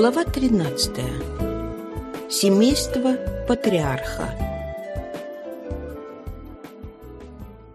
Глава 13. Семейство патриарха.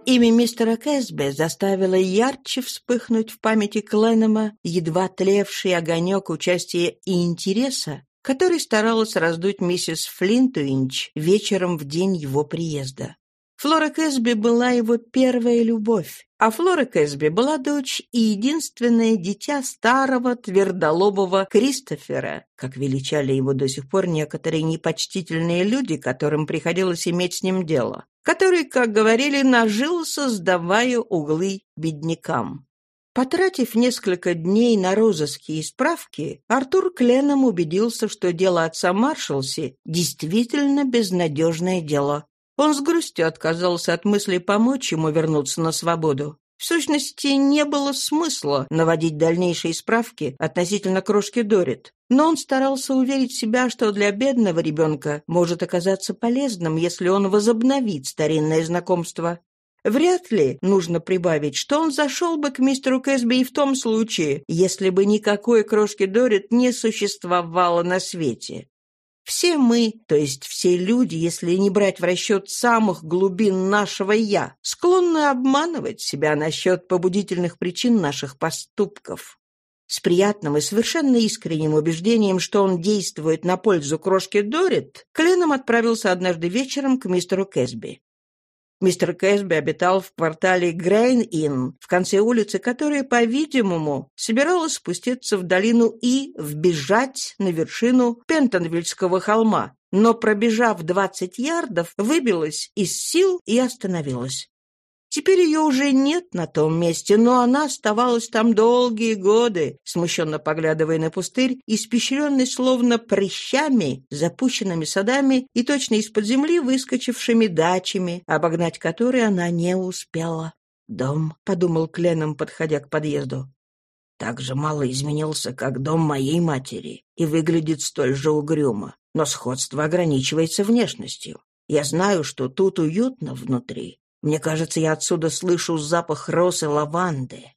Имя мистера Кэсби заставило ярче вспыхнуть в памяти Кленнема едва тлевший огонек участия и интереса, который старалась раздуть миссис Флинтуинч вечером в день его приезда. Флора Кэсби была его первая любовь, а Флора Кэсби была дочь и единственное дитя старого твердолобого Кристофера, как величали его до сих пор некоторые непочтительные люди, которым приходилось иметь с ним дело, который, как говорили, нажился, сдавая углы беднякам. Потратив несколько дней на розыски и справки, Артур Кленом убедился, что дело отца Маршалси действительно безнадежное дело, он с грустью отказался от мысли помочь ему вернуться на свободу. В сущности, не было смысла наводить дальнейшие справки относительно крошки Дорит. Но он старался уверить себя, что для бедного ребенка может оказаться полезным, если он возобновит старинное знакомство. Вряд ли нужно прибавить, что он зашел бы к мистеру Кэсби и в том случае, если бы никакой крошки Дорит не существовало на свете. Все мы, то есть все люди, если не брать в расчет самых глубин нашего «я», склонны обманывать себя насчет побудительных причин наших поступков. С приятным и совершенно искренним убеждением, что он действует на пользу крошки Дорит, Кленом отправился однажды вечером к мистеру Кэсби. Мистер Кэсби обитал в квартале Грейн-Инн, в конце улицы, которая, по-видимому, собиралась спуститься в долину и вбежать на вершину Пентонвильского холма, но, пробежав 20 ярдов, выбилась из сил и остановилась. Теперь ее уже нет на том месте, но она оставалась там долгие годы, смущенно поглядывая на пустырь, испещренный словно прыщами, запущенными садами и точно из-под земли выскочившими дачами, обогнать которые она не успела. «Дом», — подумал Кленом, подходя к подъезду, так же мало изменился, как дом моей матери, и выглядит столь же угрюмо, но сходство ограничивается внешностью. Я знаю, что тут уютно внутри, мне кажется, я отсюда слышу запах роз и лаванды.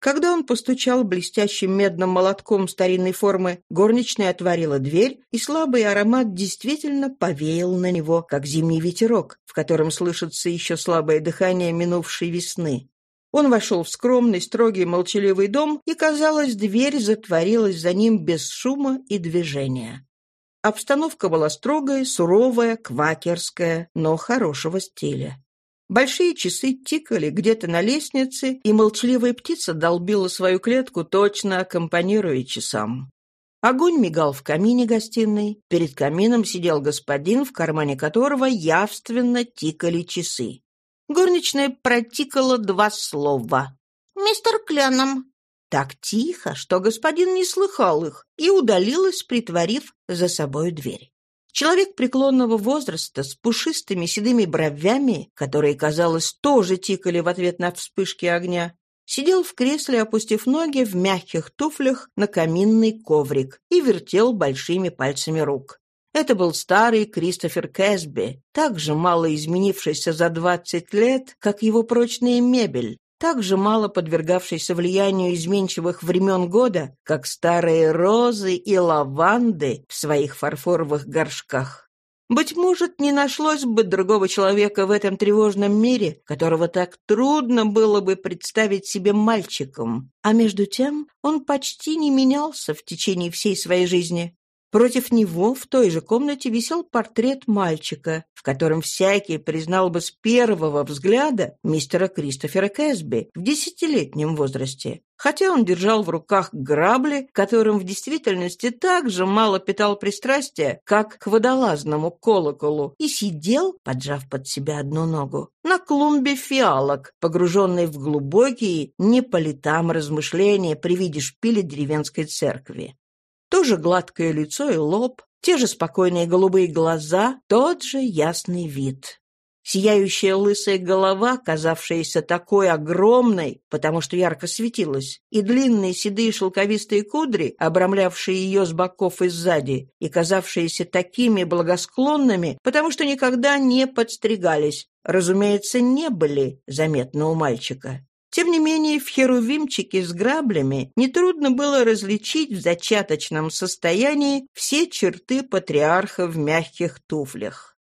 Когда он постучал блестящим медным молотком старинной формы, горничная отворила дверь, и слабый аромат действительно повеял на него, как зимний ветерок, в котором слышится еще слабое дыхание минувшей весны. Он вошел в скромный, строгий, молчаливый дом, и, казалось, дверь затворилась за ним без шума и движения. Обстановка была строгая, суровая, квакерская, но хорошего стиля. Большие часы тикали где-то на лестнице, и молчаливая птица долбила свою клетку, точно аккомпанируя часам. Огонь мигал в камине гостиной. Перед камином сидел господин, в кармане которого явственно тикали часы. Горничная протикала два слова. «Мистер Кленом». Так тихо, что господин не слыхал их, и удалилась, притворив за собой дверь. Человек преклонного возраста с пушистыми седыми бровями, которые, казалось, тоже тикали в ответ на вспышки огня, сидел в кресле, опустив ноги в мягких туфлях на каминный коврик и вертел большими пальцами рук. Это был старый Кристофер Кэсби, так же мало изменившийся за двадцать лет, как его прочная мебель, также мало подвергавшийся влиянию изменчивых времен года, как старые розы и лаванды в своих фарфоровых горшках. Быть может, не нашлось бы другого человека в этом тревожном мире, которого так трудно было бы представить себе мальчиком. А между тем он почти не менялся в течение всей своей жизни. Против него в той же комнате висел портрет мальчика, в котором всякий признал бы с первого взгляда мистера Кристофера Кэсби в десятилетнем возрасте. Хотя он держал в руках грабли, которым в действительности так же мало питал пристрастия, как к водолазному колоколу, и сидел, поджав под себя одну ногу, на клумбе фиалок, погруженный в глубокие, не по летам размышления при виде шпиля деревенской церкви. Тоже гладкое лицо и лоб, те же спокойные голубые глаза, тот же ясный вид. Сияющая лысая голова, казавшаяся такой огромной, потому что ярко светилась, и длинные седые шелковистые кудри, обрамлявшие ее с боков и сзади, и казавшиеся такими благосклонными, потому что никогда не подстригались, разумеется, не были заметны у мальчика. Тем не менее, в херувимчике с граблями нетрудно было различить в зачаточном состоянии все черты патриарха в мягких туфлях.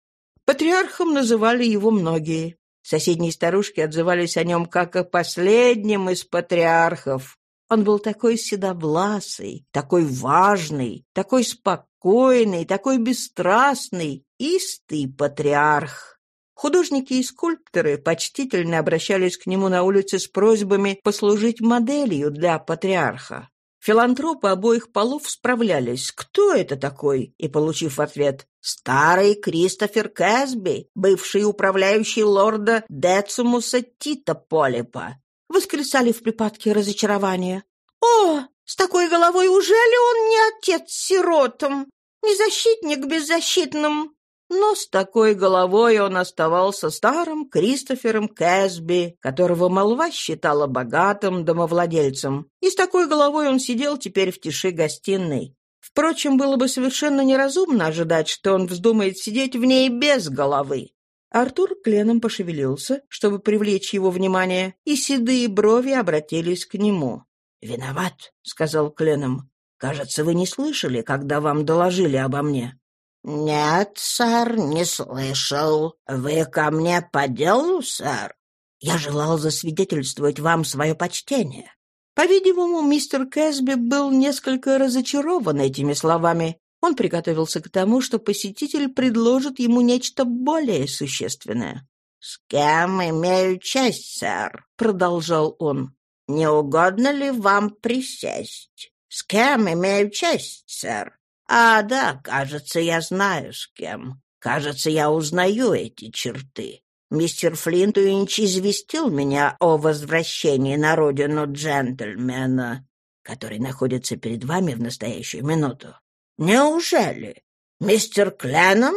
Патриархом называли его многие. Соседние старушки отзывались о нем как о последнем из патриархов. Он был такой седовласый, такой важный, такой спокойный, такой бесстрастный, истый патриарх. Художники и скульпторы почтительно обращались к нему на улице с просьбами послужить моделью для патриарха. Филантропы обоих полов справлялись, кто это такой, и, получив ответ «Старый Кристофер Кэсби, бывший управляющий лорда Децимуса Тита Полипа», восклицали в припадке разочарования. «О, с такой головой ужели он не отец сиротам, не защитник беззащитным?» Но с такой головой он оставался старым Кристофером Кэсби, которого молва считала богатым домовладельцем. И с такой головой он сидел теперь в тиши гостиной. Впрочем, было бы совершенно неразумно ожидать, что он вздумает сидеть в ней без головы. Артур кленом пошевелился, чтобы привлечь его внимание, и седые брови обратились к нему. «Виноват», — сказал кленом. «Кажется, вы не слышали, когда вам доложили обо мне». «Нет, сэр, не слышал. Вы ко мне по делу, сэр?» «Я желал засвидетельствовать вам свое почтение». По-видимому, мистер Кэсби был несколько разочарован этими словами. Он приготовился к тому, что посетитель предложит ему нечто более существенное. «С кем имею честь, сэр?» — продолжал он. «Не угодно ли вам присесть?» «С кем имею честь, сэр?» А, да, кажется, я знаю с кем. Кажется, я узнаю эти черты. Мистер Флинтуинч известил меня о возвращении на родину джентльмена, который находится перед вами в настоящую минуту. Неужели? Мистер Кленом?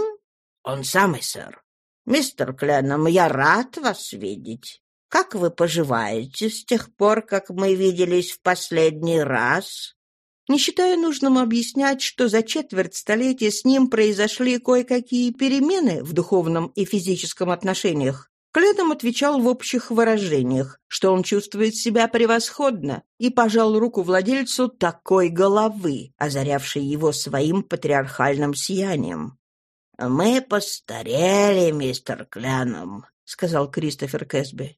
Он самый, сэр. Мистер Кленом, я рад вас видеть. Как вы поживаете с тех пор, как мы виделись в последний раз? Не считая нужным объяснять, что за четверть столетия с ним произошли кое-какие перемены в духовном и физическом отношениях. Кледом отвечал в общих выражениях, что он чувствует себя превосходно, и пожал руку владельцу такой головы, озарявшей его своим патриархальным сиянием. «Мы постарели, мистер Кляном», — сказал Кристофер Кэсби.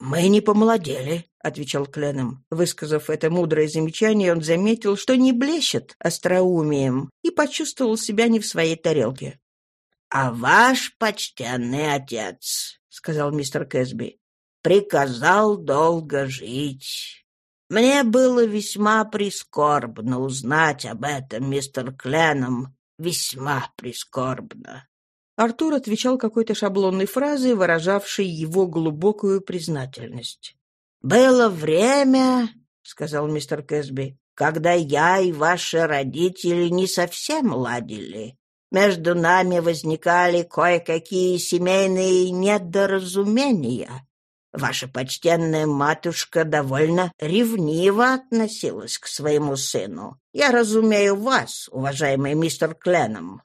«Мы не помолодели», — отвечал Кленом. Высказав это мудрое замечание, он заметил, что не блещет остроумием, и почувствовал себя не в своей тарелке. «А ваш почтенный отец», — сказал мистер Кэсби, — «приказал долго жить». Мне было весьма прискорбно узнать об этом, мистер Кленом, весьма прискорбно. Артур отвечал какой-то шаблонной фразой, выражавшей его глубокую признательность. «Было время, — сказал мистер Кэсби, — когда я и ваши родители не совсем ладили. Между нами возникали кое-какие семейные недоразумения. Ваша почтенная матушка довольно ревниво относилась к своему сыну. Я разумею вас, уважаемый мистер Кленом.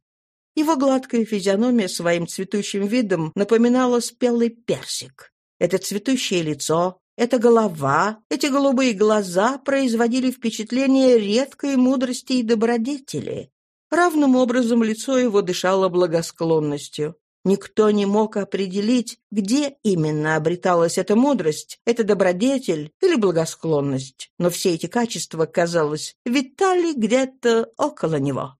Его гладкая физиономия своим цветущим видом напоминала спелый персик. Это цветущее лицо, эта голова, эти голубые глаза производили впечатление редкой мудрости и добродетели. Равным образом лицо его дышало благосклонностью. Никто не мог определить, где именно обреталась эта мудрость, эта добродетель или благосклонность, но все эти качества, казалось, витали где-то около него.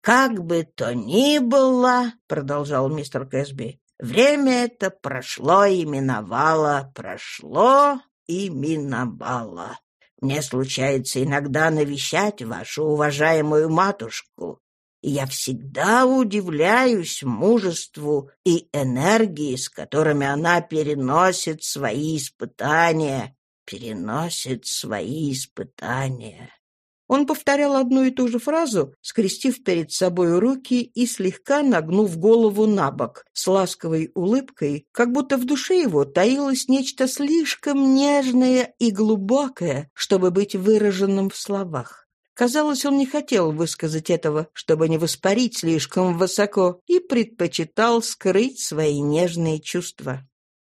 «Как бы то ни было, — продолжал мистер Кэсби, — время это прошло и миновало, прошло и миновало. Мне случается иногда навещать вашу уважаемую матушку, и я всегда удивляюсь мужеству и энергии, с которыми она переносит свои испытания, переносит свои испытания. Он повторял одну и ту же фразу, скрестив перед собой руки и слегка нагнув голову на бок, с ласковой улыбкой, как будто в душе его таилось нечто слишком нежное и глубокое, чтобы быть выраженным в словах. Казалось, он не хотел высказать этого, чтобы не воспарить слишком высоко, и предпочитал скрыть свои нежные чувства.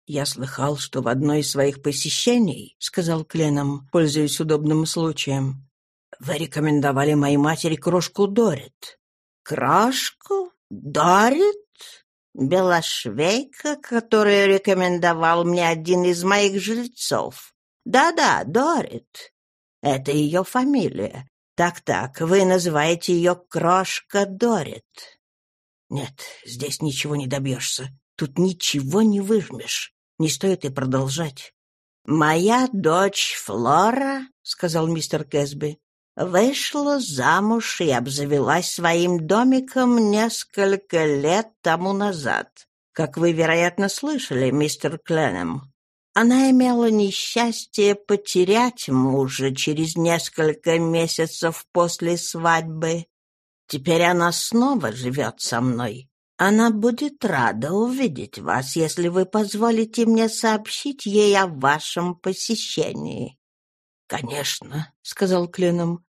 «Я слыхал, что в одной из своих посещений, — сказал Кленом, пользуясь удобным случаем, — вы рекомендовали моей матери крошку Дорит». «Крошку? Дорит?» Белошвейка, которую рекомендовал мне один из моих жильцов. Да-да, Дорит. Это ее фамилия. Так-так, вы называете ее Крошка Дорит. Нет, здесь ничего не добьешься. Тут ничего не выжмешь. Не стоит и продолжать. «Моя дочь Флора», — сказал мистер Кэсби, вышла замуж и обзавелась своим домиком несколько лет тому назад. Как вы, вероятно, слышали, мистер Кленем. Она имела несчастье потерять мужа через несколько месяцев после свадьбы. Теперь она снова живет со мной. Она будет рада увидеть вас, если вы позволите мне сообщить ей о вашем посещении. «Конечно», — сказал Кленом.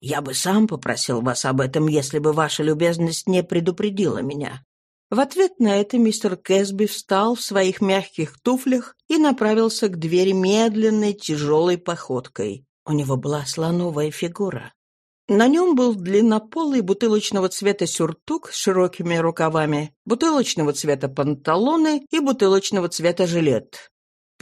«Я бы сам попросил вас об этом, если бы ваша любезность не предупредила меня». В ответ на это мистер Кэсби встал в своих мягких туфлях и направился к двери медленной, тяжелой походкой. У него была слоновая фигура. На нем был длиннополый бутылочного цвета сюртук с широкими рукавами, бутылочного цвета панталоны и бутылочного цвета жилет.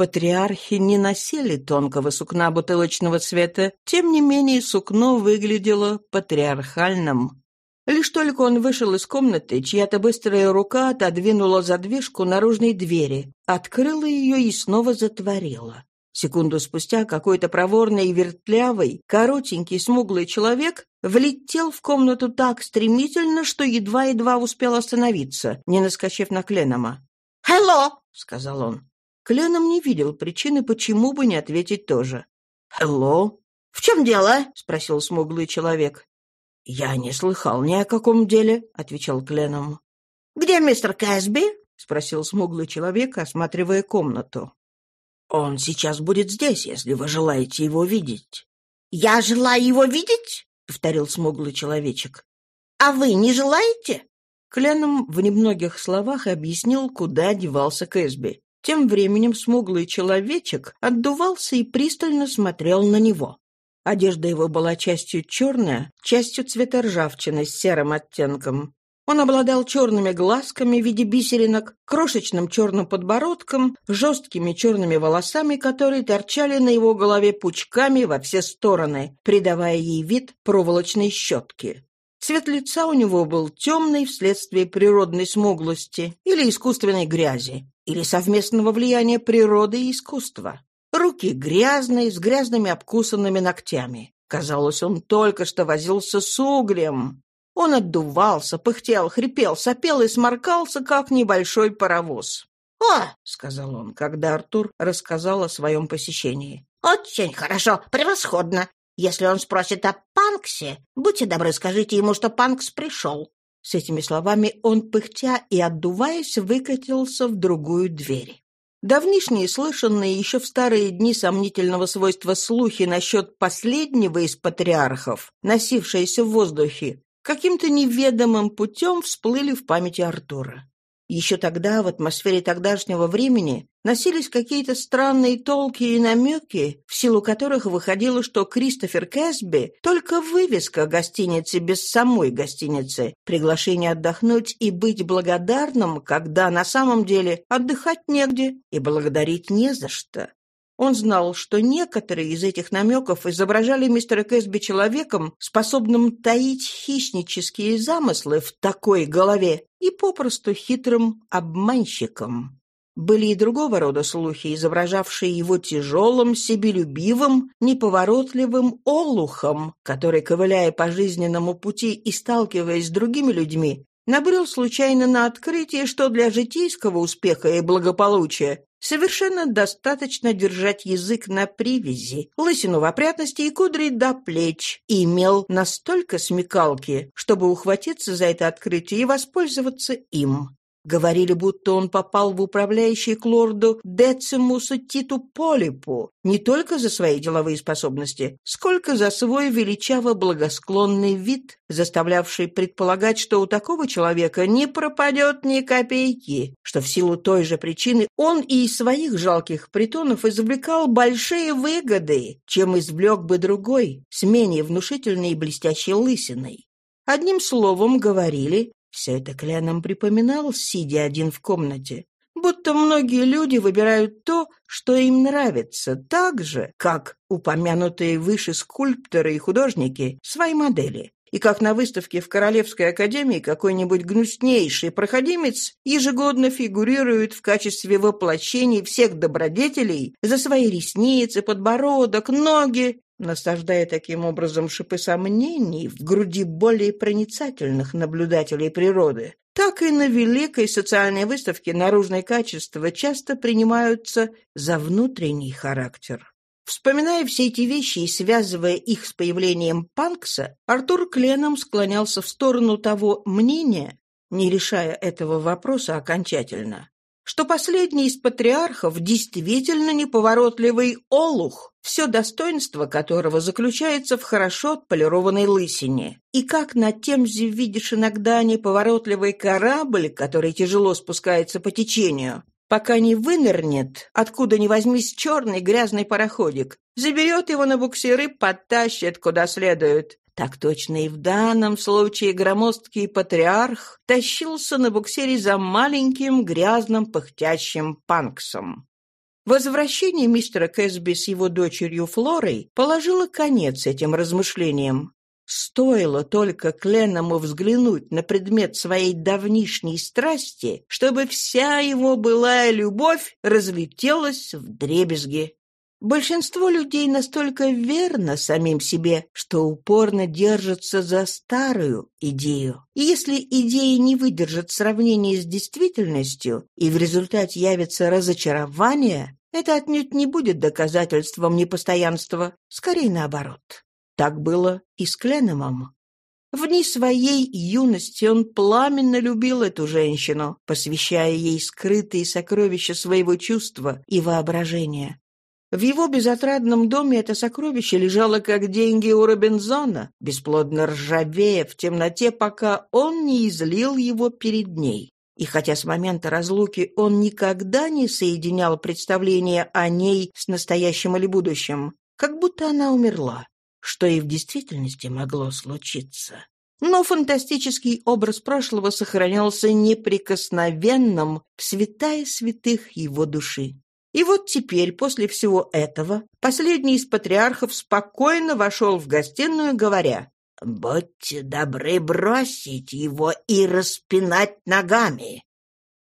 Патриархи не носили тонкого сукна бутылочного цвета, тем не менее сукно выглядело патриархальным. Лишь только он вышел из комнаты, чья-то быстрая рука отодвинула задвижку наружной двери, открыла ее и снова затворила. Секунду спустя какой-то проворный и вертлявый, коротенький, смуглый человек влетел в комнату так стремительно, что едва-едва успел остановиться, не наскочив на Кленома. «Hello!» — сказал он. Кленом не видел причины, почему бы не ответить тоже. «Hello!» «В чем дело?» — спросил смуглый человек. «Я не слыхал ни о каком деле», — отвечал Кленом. «Где мистер Кэсби?» — спросил смуглый человек, осматривая комнату. «Он сейчас будет здесь, если вы желаете его видеть». «Я желаю его видеть?» — повторил смуглый человечек. «А вы не желаете?» Кленом в немногих словах объяснил, куда девался Кэсби. Тем временем смуглый человечек отдувался и пристально смотрел на него. Одежда его была частью черная, частью цвета ржавчины с серым оттенком. Он обладал черными глазками в виде бисеринок, крошечным черным подбородком, жесткими черными волосами, которые торчали на его голове пучками во все стороны, придавая ей вид проволочной щетки. Цвет лица у него был темный вследствие природной смуглости или искусственной грязи, или совместного влияния природы и искусства. Руки грязные, с грязными обкусанными ногтями. Казалось, он только что возился с углем. Он отдувался, пыхтел, хрипел, сопел и сморкался, как небольшой паровоз. «О!» — сказал он, когда Артур рассказал о своем посещении. «Очень хорошо, превосходно. Если он спросит о Панксе, будьте добры, скажите ему, что Панкс пришел». С этими словами он, пыхтя и отдуваясь, выкатился в другую дверь. Давнишние, слышанные еще в старые дни сомнительного свойства слухи насчет последнего из патриархов, носившиеся в воздухе, каким-то неведомым путем всплыли в памяти Артура. Еще тогда, в атмосфере тогдашнего времени, носились какие-то странные толки и намеки, в силу которых выходило, что Кристофер Кэсби — только вывеска гостиницы без самой гостиницы, приглашение отдохнуть и быть благодарным, когда на самом деле отдыхать негде и благодарить не за что. Он знал, что некоторые из этих намеков изображали мистера Кэсби человеком, способным таить хищнические замыслы в такой голове и попросту хитрым обманщиком. Были и другого рода слухи, изображавшие его тяжелым, себелюбивым, неповоротливым олухом, который, ковыляя по жизненному пути и сталкиваясь с другими людьми, набрел случайно на открытие, что для житейского успеха и благополучия Совершенно достаточно держать язык на привязи, лысину в опрятности и кудри до плеч, и имел настолько смекалки, чтобы ухватиться за это открытие и воспользоваться им. Говорили, будто он попал в управляющий к лорду Децимусу Титу Полипу не только за свои деловые способности, сколько за свой величаво благосклонный вид, заставлявший предполагать, что у такого человека не пропадет ни копейки, что в силу той же причины он и из своих жалких притонов извлекал большие выгоды, чем извлек бы другой, с менее внушительной и блестящей лысиной. Одним словом, говорили, все это Кленом припоминал, сидя один в комнате. Будто многие люди выбирают то, что им нравится, так же, как упомянутые выше скульпторы и художники свои модели. И как на выставке в Королевской академии какой-нибудь гнуснейший проходимец ежегодно фигурирует в качестве воплощений всех добродетелей за свои ресницы, подбородок, ноги насаждая таким образом шипы сомнений в груди более проницательных наблюдателей природы, так и на великой социальной выставке наружные качества часто принимаются за внутренний характер. Вспоминая все эти вещи и связывая их с появлением Панкса, Артур Кленом склонялся в сторону того мнения, не решая этого вопроса окончательно, что последний из патриархов действительно неповоротливый олух, все достоинство которого заключается в хорошо отполированной лысине. И как на Темзе видишь иногда неповоротливый корабль, который тяжело спускается по течению, пока не вынырнет, откуда ни возьмись черный грязный пароходик, заберет его на буксиры, подтащит куда следует. Так точно и в данном случае громоздкий патриарх тащился на буксире за маленьким грязным пыхтящим панксом. Возвращение мистера Кэсби с его дочерью Флорой положило конец этим размышлениям. Стоило только Кленному взглянуть на предмет своей давнишней страсти, чтобы вся его былая любовь разлетелась в дребезги. Большинство людей настолько верно самим себе, что упорно держатся за старую идею. И если идея не выдержит сравнения с действительностью, и в результате явится разочарование, это отнюдь не будет доказательством непостоянства, скорее наоборот. Так было и с Кленемом. В дни своей юности он пламенно любил эту женщину, посвящая ей скрытые сокровища своего чувства и воображения. В его безотрадном доме это сокровище лежало как деньги у Робинзона, бесплодно ржавея в темноте, пока он не излил его перед ней. И хотя с момента разлуки он никогда не соединял представление о ней с настоящим или будущим, как будто она умерла, что и в действительности могло случиться. Но фантастический образ прошлого сохранялся неприкосновенным в святая святых его души. И вот теперь, после всего этого, последний из патриархов спокойно вошел в гостиную, говоря, «Будьте добры бросить его и распинать ногами».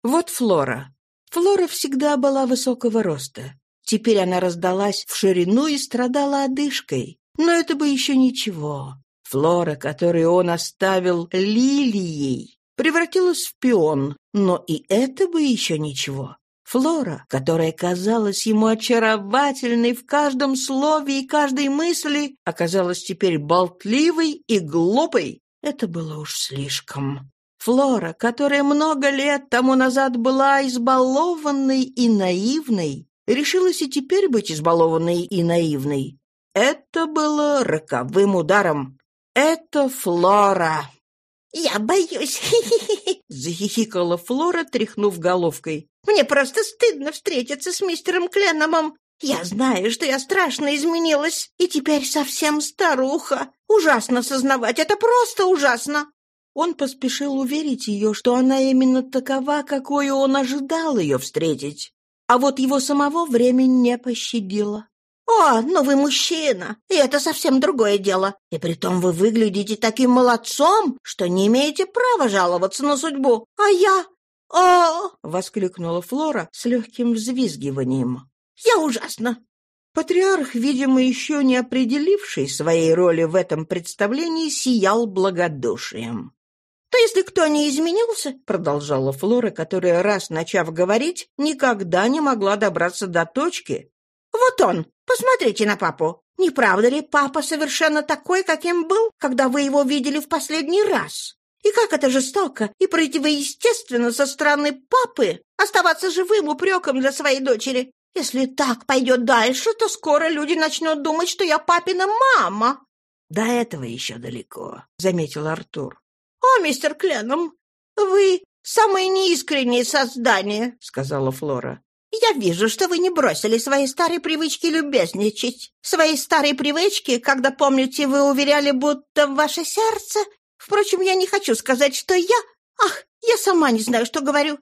Вот Флора. Флора всегда была высокого роста. Теперь она раздалась в ширину и страдала одышкой. Но это бы еще ничего. Флора, которую он оставил лилией, превратилась в пион, но и это бы еще ничего. Флора, которая казалась ему очаровательной в каждом слове и каждой мысли, оказалась теперь болтливой и глупой. Это было уж слишком. Флора, которая много лет тому назад была избалованной и наивной, решилась и теперь быть избалованной и наивной. Это было роковым ударом. Это Флора. «Я боюсь!» — захихикала Флора, тряхнув головкой. «Мне просто стыдно встретиться с мистером Кленомом. Я знаю, что я страшно изменилась, и теперь совсем старуха. Ужасно сознавать, это просто ужасно!» Он поспешил уверить ее, что она именно такова, какой он ожидал ее встретить. А вот его самого время не пощадило. «О, но вы мужчина, и это совсем другое дело. И притом вы выглядите таким молодцом, что не имеете права жаловаться на судьбу. А я... О!» — воскликнула Флора с легким взвизгиванием. «Я ужасно!» Патриарх, видимо, еще не определивший своей роли в этом представлении, сиял благодушием. «То если кто не изменился, — продолжала Флора, которая, раз начав говорить, никогда не могла добраться до точки, — вот он, Посмотрите на папу. Не правда ли, папа совершенно такой, каким был, когда вы его видели в последний раз? И как это жестоко и противоестественно со стороны папы оставаться живым упреком для своей дочери. Если так пойдет дальше, то скоро люди начнут думать, что я папина мама». «До этого еще далеко», — заметил Артур. «О, мистер Кленом, вы самое неискреннее создание», — сказала Флора. «Я вижу, что вы не бросили свои старые привычки любезничать. Свои старые привычки, когда, помните, вы уверяли, будто в ваше сердце Впрочем, я не хочу сказать, что я... Ах, я сама не знаю, что говорю».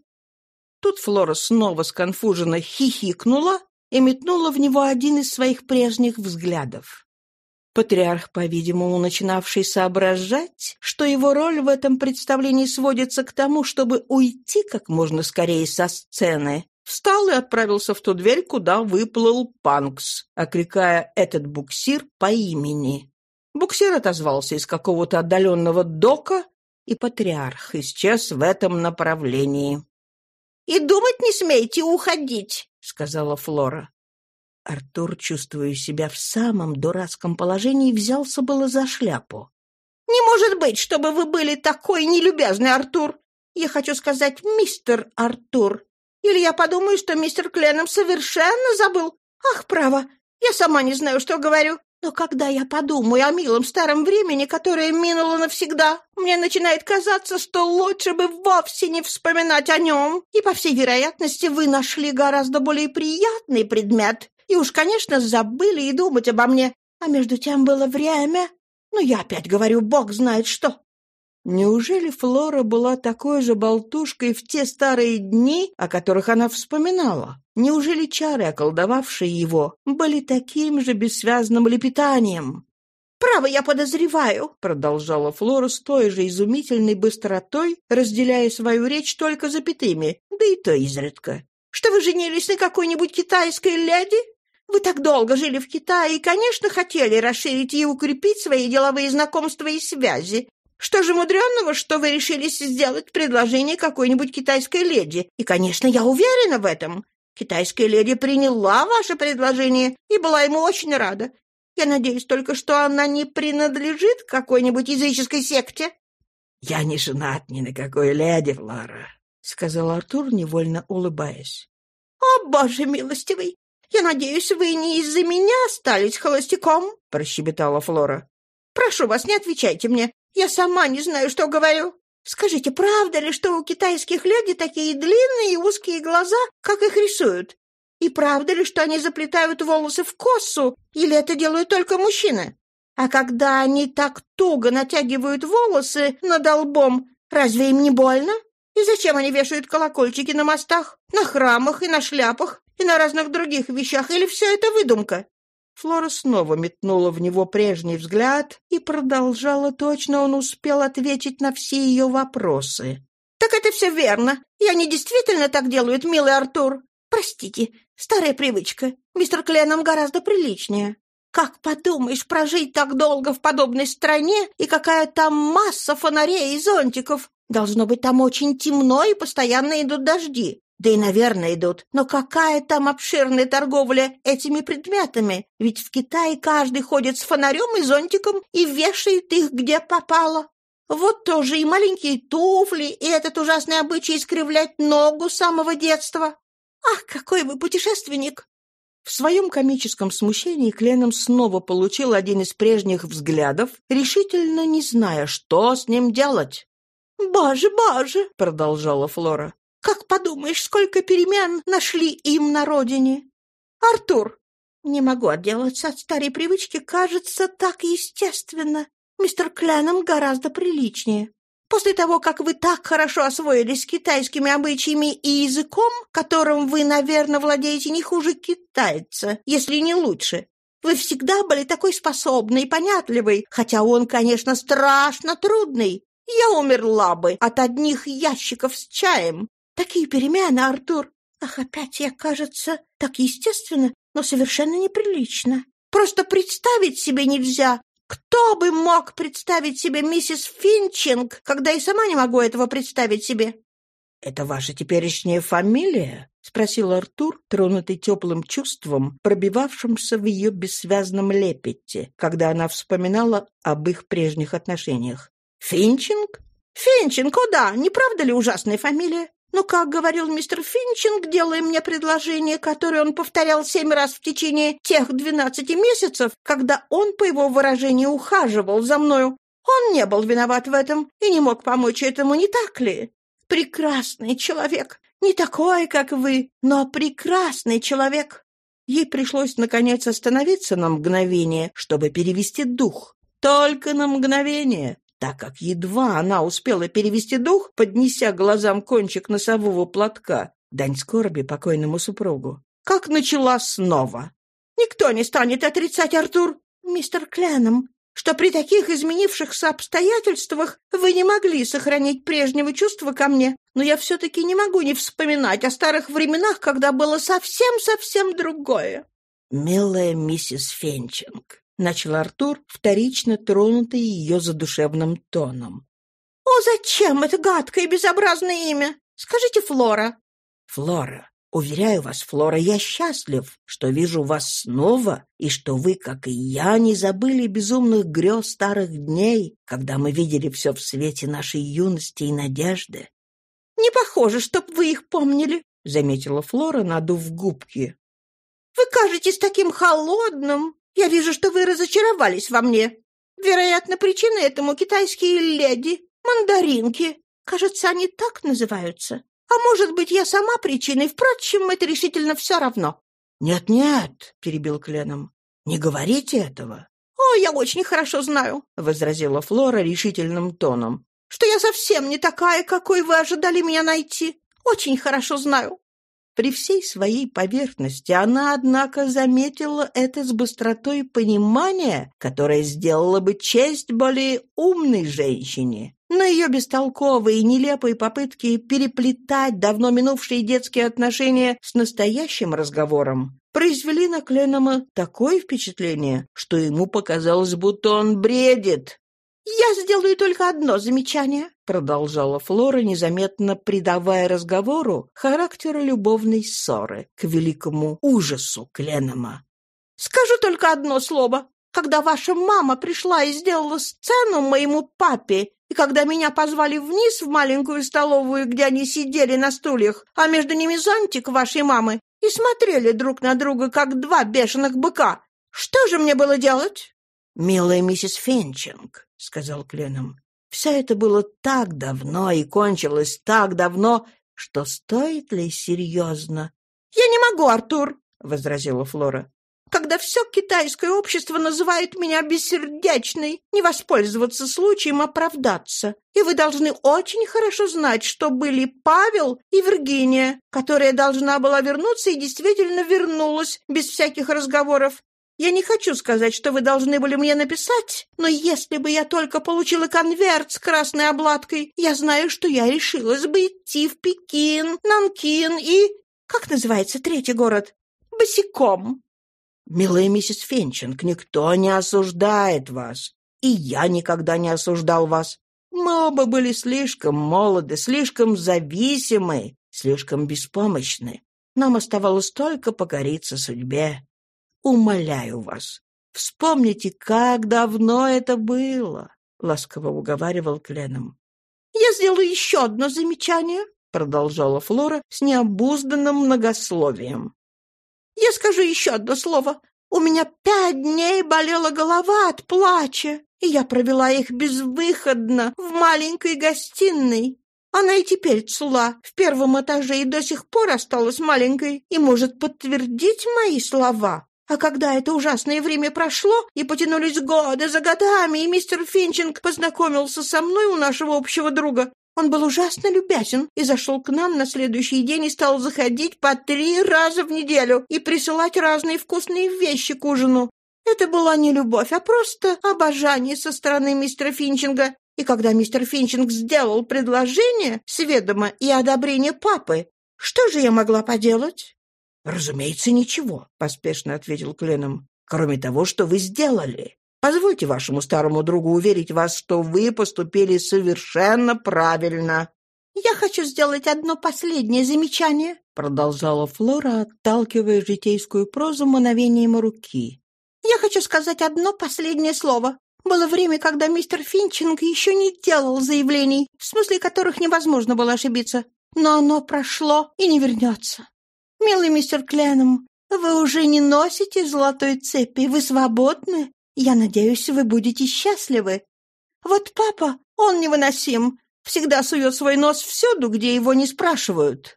Тут Флора снова сконфуженно хихикнула и метнула в него один из своих прежних взглядов. Патриарх, по-видимому, начинавший соображать, что его роль в этом представлении сводится к тому, чтобы уйти как можно скорее со сцены, встал и отправился в ту дверь, куда выплыл Панкс, окликая этот буксир по имени. Буксир отозвался из какого-то отдаленного дока, и патриарх исчез в этом направлении. «И думать не смейте уходить», — сказала Флора. Артур, чувствуя себя в самом дурацком положении, взялся было за шляпу. «Не может быть, чтобы вы были такой нелюбезный, Артур! Я хочу сказать, мистер Артур. Или я подумаю, что мистер Кленом совершенно забыл. Ах, право, я сама не знаю, что говорю. Но когда я подумаю о милом старом времени, которое минуло навсегда, мне начинает казаться, что лучше бы вовсе не вспоминать о нем. И, по всей вероятности, вы нашли гораздо более приятный предмет. И уж, конечно, забыли и думать обо мне. А между тем было время. Но я опять говорю, бог знает что. Неужели Флора была такой же болтушкой в те старые дни, о которых она вспоминала? Неужели чары, околдовавшие его, были таким же бессвязным лепетанием? «Право, я подозреваю», — продолжала Флора с той же изумительной быстротой, разделяя свою речь только запятыми, да и то изредка. «Что вы женились на какой-нибудь китайской леди? Вы так долго жили в Китае и, конечно, хотели расширить и укрепить свои деловые знакомства и связи. Что же мудреного, что вы решились сделать предложение какой-нибудь китайской леди? И, конечно, я уверена в этом. Китайская леди приняла ваше предложение и была ему очень рада. Я надеюсь только, что она не принадлежит какой-нибудь языческой секте». «Я не женат ни на какой леди, Флора», — сказал Артур, невольно улыбаясь. «О, боже милостивый! Я надеюсь, вы не из-за меня остались холостяком?» — прощебетала Флора. «Прошу вас, не отвечайте мне. Я сама не знаю, что говорю. Скажите, правда ли, что у китайских леди такие длинные и узкие глаза, как их рисуют? И правда ли, что они заплетают волосы в косу, или это делают только мужчины? А когда они так туго натягивают волосы над лбом, разве им не больно? И зачем они вешают колокольчики на мостах, на храмах и на шляпах, и на разных других вещах, или все это выдумка? Флора снова метнула в него прежний взгляд и продолжала точно, он успел ответить на все ее вопросы. «Так это все верно. И они действительно так делают, милый Артур. Простите, старая привычка. Мистер Кленом гораздо приличнее. Как подумаешь, прожить так долго в подобной стране, и какая там масса фонарей и зонтиков. Должно быть, там очень темно и постоянно идут дожди. Да и, наверное, идут. Но какая там обширная торговля этими предметами? Ведь в Китае каждый ходит с фонарем и зонтиком и вешает их где попало. Вот тоже и маленькие туфли, и этот ужасный обычай искривлять ногу с самого детства. Ах, какой вы путешественник! В своем комическом смущении Кленом снова получил один из прежних взглядов, решительно не зная, что с ним делать. «Боже, боже!» — продолжала Флора. Как подумаешь, сколько перемен нашли им на родине? Артур, не могу отделаться от старой привычки, кажется, так естественно. Мистер Кленом гораздо приличнее. После того, как вы так хорошо освоились с китайскими обычаями и языком, которым вы, наверное, владеете не хуже китайца, если не лучше, вы всегда были такой способный и понятливый, хотя он, конечно, страшно трудный. Я умерла бы от одних ящиков с чаем, Такие перемены, Артур! Ах, опять я, кажется, так естественно, но совершенно неприлично. Просто представить себе нельзя. Кто бы мог представить себе миссис Финчинг, когда и сама не могу этого представить себе? «Это ваша теперешняя фамилия?» — спросил Артур, тронутый теплым чувством, пробивавшимся в ее бессвязном лепете, когда она вспоминала об их прежних отношениях. «Финчинг? Финчин, куда? Не правда ли ужасная фамилия? Но, как говорил мистер Финчинг, делая мне предложение, которое он повторял семь раз в течение тех двенадцати месяцев, когда он, по его выражению, ухаживал за мною, он не был виноват в этом и не мог помочь этому, не так ли? Прекрасный человек. Не такой, как вы, но прекрасный человек. Ей пришлось, наконец, остановиться на мгновение, чтобы перевести дух. Только на мгновение, так как едва она успела перевести дух, поднеся глазам кончик носового платка, дань скорби покойному супругу, как начала снова. «Никто не станет отрицать, Артур, мистер Кленом, что при таких изменившихся обстоятельствах вы не могли сохранить прежнего чувства ко мне, но я все-таки не могу не вспоминать о старых временах, когда было совсем-совсем другое». «Милая миссис Фенчинг», — начал Артур, вторично тронутый ее задушевным тоном. «О, зачем это гадкое и безобразное имя? Скажите Флора». «Флора, уверяю вас, Флора, я счастлив, что вижу вас снова, и что вы, как и я, не забыли безумных грез старых дней, когда мы видели все в свете нашей юности и надежды». «Не похоже, чтоб вы их помнили», — заметила Флора, надув губки. «Вы кажетесь таким холодным, я вижу, что вы разочаровались во мне. Вероятно, причина этому китайские леди, мандаринки. Кажется, они так называются. А может быть, я сама причиной. Впрочем, это решительно все равно. «Нет-нет», — перебил Кленом, — «не говорите этого». «О, я очень хорошо знаю», — возразила Флора решительным тоном, «что я совсем не такая, какой вы ожидали меня найти. Очень хорошо знаю. При всей своей поверхности она, однако, заметила это с быстротой понимания, которое сделало бы честь более умной женщине. Но ее бестолковые и нелепые попытки переплетать давно минувшие детские отношения с настоящим разговором произвели на Кленома такое впечатление, что ему показалось, будто он бредит. «Я сделаю только одно замечание», — продолжала Флора, незаметно придавая разговору характер любовной ссоры к великому ужасу Кленома. «Скажу только одно слово. Когда ваша мама пришла и сделала сцену моему папе, и когда меня позвали вниз в маленькую столовую, где они сидели на стульях, а между ними зонтик вашей мамы, и смотрели друг на друга, как два бешеных быка, что же мне было делать?» «Милая миссис Фенчинг», — сказал Кленом. «Все это было так давно и кончилось так давно, что стоит ли серьезно?» «Я не могу, Артур», — возразила Флора. «Когда все китайское общество называет меня бессердечной, не воспользоваться случаем оправдаться. И вы должны очень хорошо знать, что были Павел и Виргиния, которая должна была вернуться и действительно вернулась, без всяких разговоров. Я не хочу сказать, что вы должны были мне написать, но если бы я только получила конверт с красной обладкой, я знаю, что я решилась бы идти в Пекин, Нанкин и... Как называется третий город? Босиком. Милая миссис Фенчинг, никто не осуждает вас. И я никогда не осуждал вас. Мы оба были слишком молоды, слишком зависимы, слишком беспомощны. Нам оставалось только покориться судьбе. Умоляю вас, вспомните, как давно это было, — ласково уговаривал Кленом. — Я сделаю еще одно замечание, — продолжала Флора с необузданным многословием. — Я скажу еще одно слово. У меня пять дней болела голова от плача, и я провела их безвыходно в маленькой гостиной. Она и теперь цела в первом этаже и до сих пор осталась маленькой и может подтвердить мои слова. А когда это ужасное время прошло, и потянулись годы за годами, и мистер Финчинг познакомился со мной у нашего общего друга, он был ужасно любезен и зашел к нам на следующий день и стал заходить по три раза в неделю и присылать разные вкусные вещи к ужину. Это была не любовь, а просто обожание со стороны мистера Финчинга. И когда мистер Финчинг сделал предложение с ведома и одобрения папы, что же я могла поделать? «Разумеется, ничего», — поспешно ответил Кленом. «Кроме того, что вы сделали. Позвольте вашему старому другу уверить вас, что вы поступили совершенно правильно». «Я хочу сделать одно последнее замечание», — продолжала Флора, отталкивая житейскую прозу мановением руки. «Я хочу сказать одно последнее слово. Было время, когда мистер Финчинг еще не делал заявлений, в смысле которых невозможно было ошибиться. Но оно прошло и не вернется. Милый мистер Кленом, вы уже не носите золотой цепи, вы свободны. Я надеюсь, вы будете счастливы. Вот папа, он невыносим, всегда сует свой нос всюду, где его не спрашивают».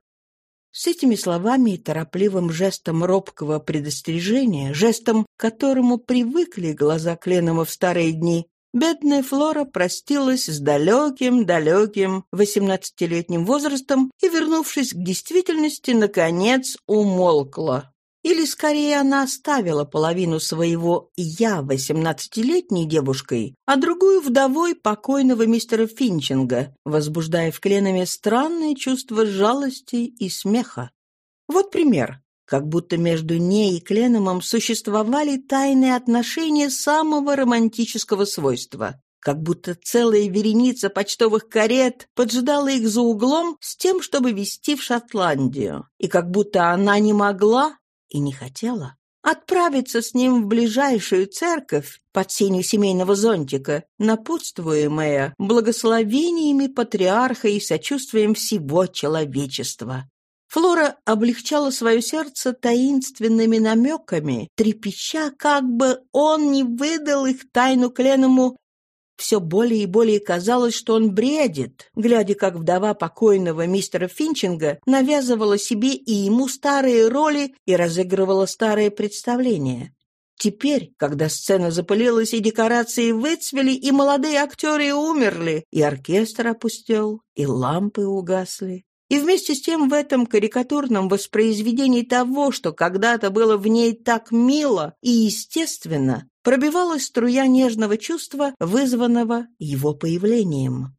С этими словами и торопливым жестом робкого предостережения, жестом, к которому привыкли глаза Кленома в старые дни, бедная Флора простилась с далеким-далеким восемнадцатилетним возрастом и, вернувшись к действительности, наконец умолкла. Или, скорее, она оставила половину своего «я» восемнадцатилетней девушкой, а другую вдовой покойного мистера Финчинга, возбуждая в Кленами странное чувство жалости и смеха. Вот пример. Как будто между ней и Кленомом существовали тайные отношения самого романтического свойства как будто целая вереница почтовых карет поджидала их за углом с тем, чтобы везти в Шотландию, и как будто она не могла и не хотела отправиться с ним в ближайшую церковь под сенью семейного зонтика, напутствуемая благословениями патриарха и сочувствием всего человечества. Флора облегчала свое сердце таинственными намеками, трепеща, как бы он не выдал их тайну Кленому все более и более казалось, что он бредит, глядя, как вдова покойного мистера Финчинга навязывала себе и ему старые роли и разыгрывала старые представления. Теперь, когда сцена запылилась и декорации выцвели, и молодые актеры умерли, и оркестр опустел, и лампы угасли, и вместе с тем в этом карикатурном воспроизведении того, что когда-то было в ней так мило и естественно, пробивалась струя нежного чувства, вызванного его появлением.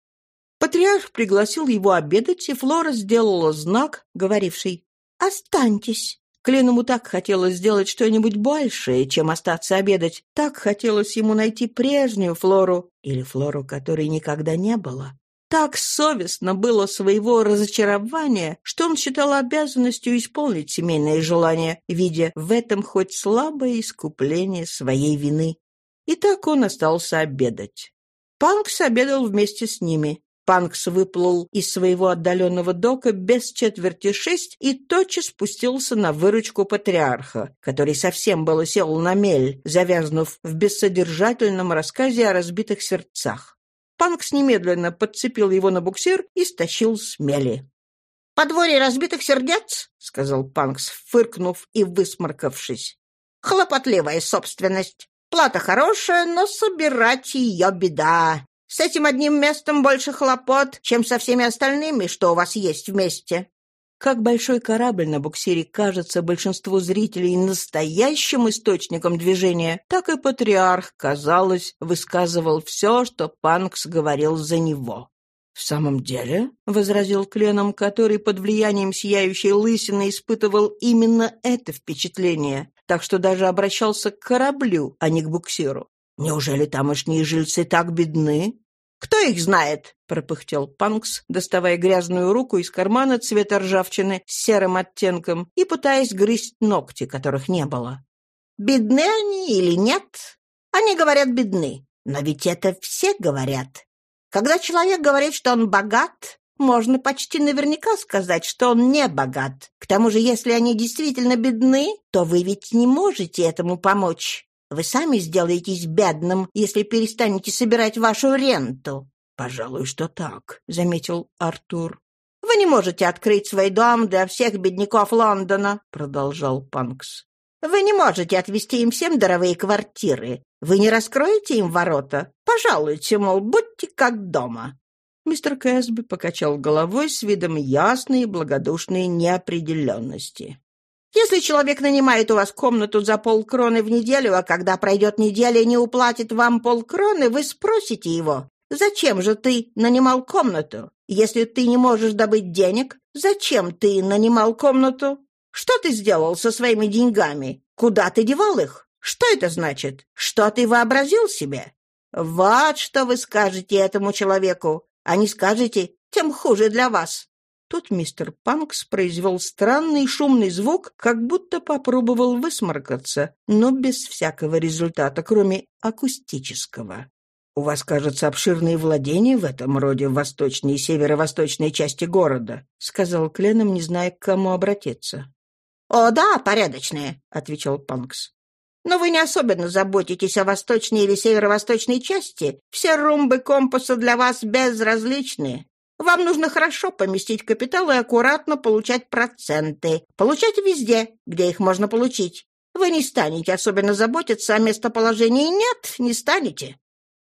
Патриарх пригласил его обедать, и Флора сделала знак, говоривший «Останьтесь». Кленому так хотелось сделать что-нибудь большее, чем остаться обедать. Так хотелось ему найти прежнюю Флору, или Флору, которой никогда не было. Так совестно было своего разочарования, что он считал обязанностью исполнить семейное желание, видя в этом хоть слабое искупление своей вины. И так он остался обедать. Панкс обедал вместе с ними. Панкс выплыл из своего отдаленного дока без четверти шесть и тотчас спустился на выручку патриарха, который совсем было сел на мель, завязнув в бессодержательном рассказе о разбитых сердцах. Панкс немедленно подцепил его на буксир и стащил с мели. «Подворье разбитых сердец», — сказал Панкс, фыркнув и высморкавшись. «Хлопотливая собственность. Плата хорошая, но собирать ее беда. С этим одним местом больше хлопот, чем со всеми остальными, что у вас есть вместе. Как большой корабль на буксире кажется большинству зрителей настоящим источником движения, так и патриарх, казалось, высказывал все, что Панкс говорил за него. «В самом деле», — возразил Кленом, который под влиянием сияющей лысины испытывал именно это впечатление, так что даже обращался к кораблю, а не к буксиру. «Неужели тамошние жильцы так бедны?» «Кто их знает?» — пропыхтел Панкс, доставая грязную руку из кармана цвета ржавчины с серым оттенком и пытаясь грызть ногти, которых не было. «Бедны они или нет? Они говорят бедны, но ведь это все говорят. Когда человек говорит, что он богат, можно почти наверняка сказать, что он не богат. К тому же, если они действительно бедны, то вы ведь не можете этому помочь. Вы сами сделаетесь бедным, если перестанете собирать вашу ренту». «Пожалуй, что так», — заметил Артур. «Вы не можете открыть свой дом для всех бедняков Лондона», — продолжал Панкс. «Вы не можете отвести им всем даровые квартиры. Вы не раскроете им ворота. Пожалуйте, мол, будьте как дома». Мистер Кэсби покачал головой с видом ясной и благодушной неопределенности. Если человек нанимает у вас комнату за полкроны в неделю, а когда пройдет неделя и не уплатит вам полкроны, вы спросите его, «Зачем же ты нанимал комнату? Если ты не можешь добыть денег, зачем ты нанимал комнату? Что ты сделал со своими деньгами? Куда ты девал их? Что это значит? Что ты вообразил себе?» Вот что вы скажете этому человеку, а не скажете, тем хуже для вас. Тут мистер Панкс произвел странный шумный звук, как будто попробовал высморкаться, но без всякого результата, кроме акустического. «У вас, кажется, обширные владения в этом роде в восточной и северо-восточной части города», — сказал Кленом, не зная, к кому обратиться. «О, да, порядочные», — отвечал Панкс. «Но вы не особенно заботитесь о восточной или северо-восточной части. Все румбы компаса для вас безразличны. Вам нужно хорошо поместить капитал и аккуратно получать проценты. Получать везде, где их можно получить. Вы не станете особенно заботиться о местоположении. Нет, не станете.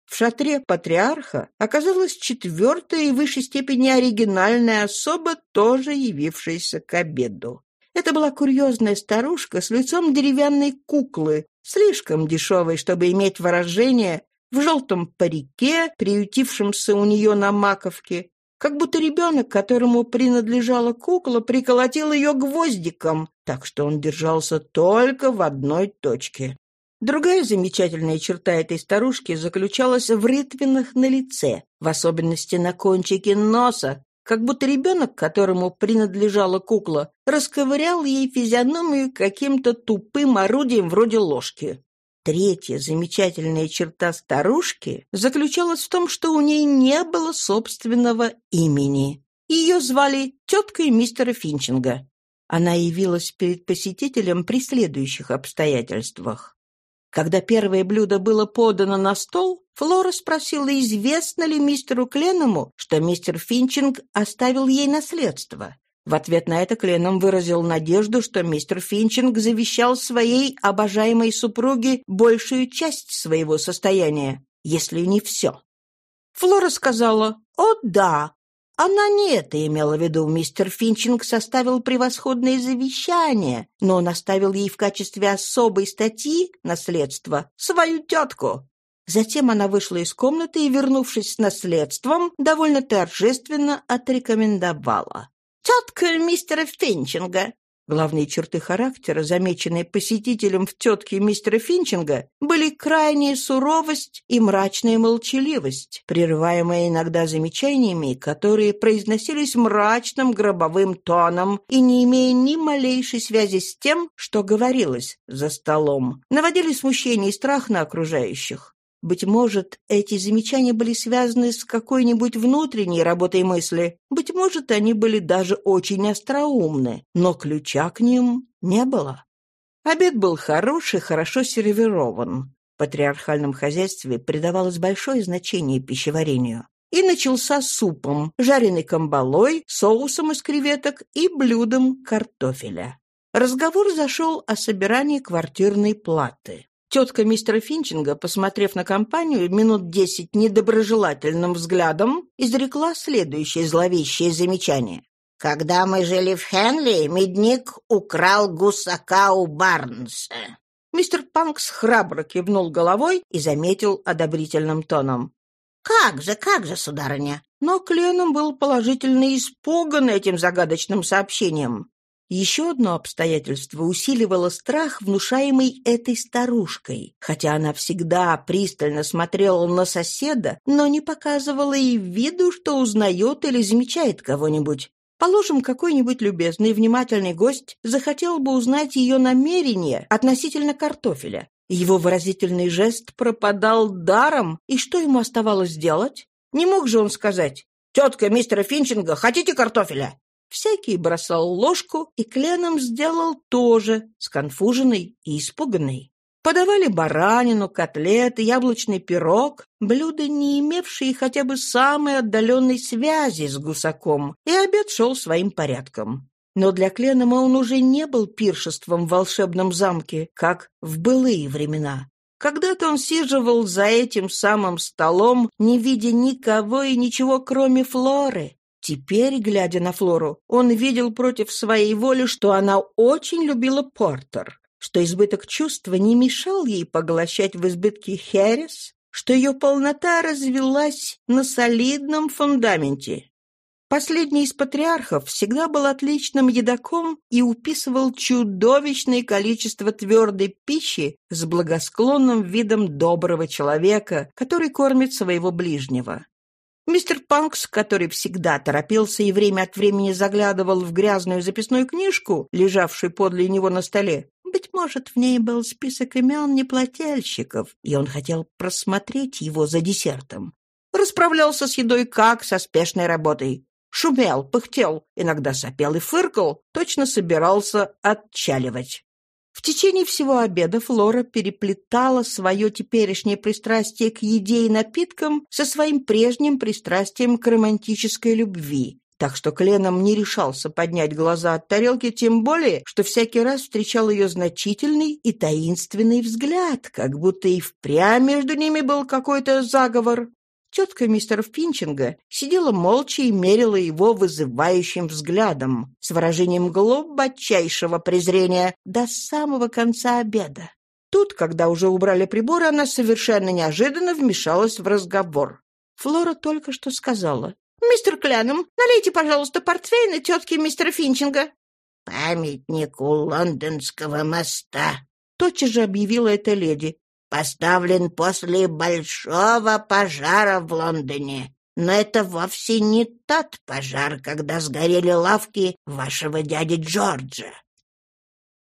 В шатре патриарха оказалась четвертая и в высшей степени оригинальная особа, тоже явившаяся к обеду. Это была курьезная старушка с лицом деревянной куклы, слишком дешевой, чтобы иметь выражение, в желтом парике, приютившемся у нее на маковке, как будто ребенок, которому принадлежала кукла, приколотил ее гвоздиком, так что он держался только в одной точке. Другая замечательная черта этой старушки заключалась в рытвинах на лице, в особенности на кончике носа, как будто ребенок, которому принадлежала кукла, расковырял ей физиономию каким-то тупым орудием вроде ложки. Третья замечательная черта старушки заключалась в том, что у ней не было собственного имени. Ее звали теткой мистера Финчинга. Она явилась перед посетителем при следующих обстоятельствах. Когда первое блюдо было подано на стол, Флора спросила, известно ли мистеру Кленному, что мистер Финчинг оставил ей наследство. В ответ на это Кленом выразил надежду, что мистер Финчинг завещал своей обожаемой супруге большую часть своего состояния, если не все. Флора сказала «О, да». Она не это имела в виду. Мистер Финчинг составил превосходное завещание, но он оставил ей в качестве особой статьи наследства свою тетку. Затем она вышла из комнаты и, вернувшись с наследством, довольно торжественно отрекомендовала. Тетка мистера Финчинга». Главные черты характера, замеченные посетителем в тетке мистера Финчинга, были крайняя суровость и мрачная молчаливость, прерываемая иногда замечаниями, которые произносились мрачным гробовым тоном и не имея ни малейшей связи с тем, что говорилось за столом, наводили смущение и страх на окружающих. Быть может, эти замечания были связаны с какой-нибудь внутренней работой мысли. Быть может, они были даже очень остроумны, но ключа к ним не было. Обед был хороший, хорошо сервирован. В патриархальном хозяйстве придавалось большое значение пищеварению. И начался супом, жареной камбалой, соусом из креветок и блюдом картофеля. Разговор зашел о собирании квартирной платы. Тетка мистера Финчинга, посмотрев на компанию минут десять недоброжелательным взглядом, изрекла следующее зловещее замечание. «Когда мы жили в Хенли, медник украл гусака у Барнса». Мистер Панкс храбро кивнул головой и заметил одобрительным тоном. «Как же, как же, сударыня!» Но Кленом был положительно испуган этим загадочным сообщением. Еще одно обстоятельство усиливало страх, внушаемый этой старушкой. Хотя она всегда пристально смотрела на соседа, но не показывала и виду, что узнает или замечает кого-нибудь. Положим, какой-нибудь любезный и внимательный гость захотел бы узнать ее намерение относительно картофеля. Его выразительный жест пропадал даром, и что ему оставалось делать? Не мог же он сказать «Тетка мистера Финчинга, хотите картофеля?» Всякий бросал ложку, и Кленом сделал тоже, сконфуженный и испуганный. Подавали баранину, котлеты, яблочный пирог, блюда, не имевшие хотя бы самой отдаленной связи с гусаком, и обед шел своим порядком. Но для Кленома он уже не был пиршеством в волшебном замке, как в былые времена. Когда-то он сиживал за этим самым столом, не видя никого и ничего, кроме Флоры. Теперь, глядя на Флору, он видел против своей воли, что она очень любила Портер, что избыток чувства не мешал ей поглощать в избытке херес, что ее полнота развелась на солидном фундаменте. Последний из патриархов всегда был отличным едоком и уписывал чудовищное количество твердой пищи с благосклонным видом доброго человека, который кормит своего ближнего. Мистер Панкс, который всегда торопился и время от времени заглядывал в грязную записную книжку, лежавшую подле него на столе, быть Может, в ней был список имен неплательщиков, и он хотел просмотреть его за десертом. Расправлялся с едой как со спешной работой. Шумел, пыхтел, иногда сопел и фыркал, точно собирался отчаливать. В течение всего обеда Флора переплетала свое теперешнее пристрастие к еде и напиткам со своим прежним пристрастием к романтической любви, так что Кленом не решался поднять глаза от тарелки, тем более, что всякий раз встречал ее значительный и таинственный взгляд, как будто и впрямь между ними был какой-то заговор. Тетка мистера Финчинга сидела молча и мерила его вызывающим взглядом, с выражением глубочайшего презрения до самого конца обеда. Тут, когда уже убрали приборы, она совершенно неожиданно вмешалась в разговор. Флора только что сказала. «Мистер Кляном, налейте, пожалуйста, портвейна тетке мистера Финчинга». «Памятнику лондонского моста», — тотчас же объявила эта леди поставлен после большого пожара в Лондоне. Но это вовсе не тот пожар, когда сгорели лавки вашего дяди Джорджа.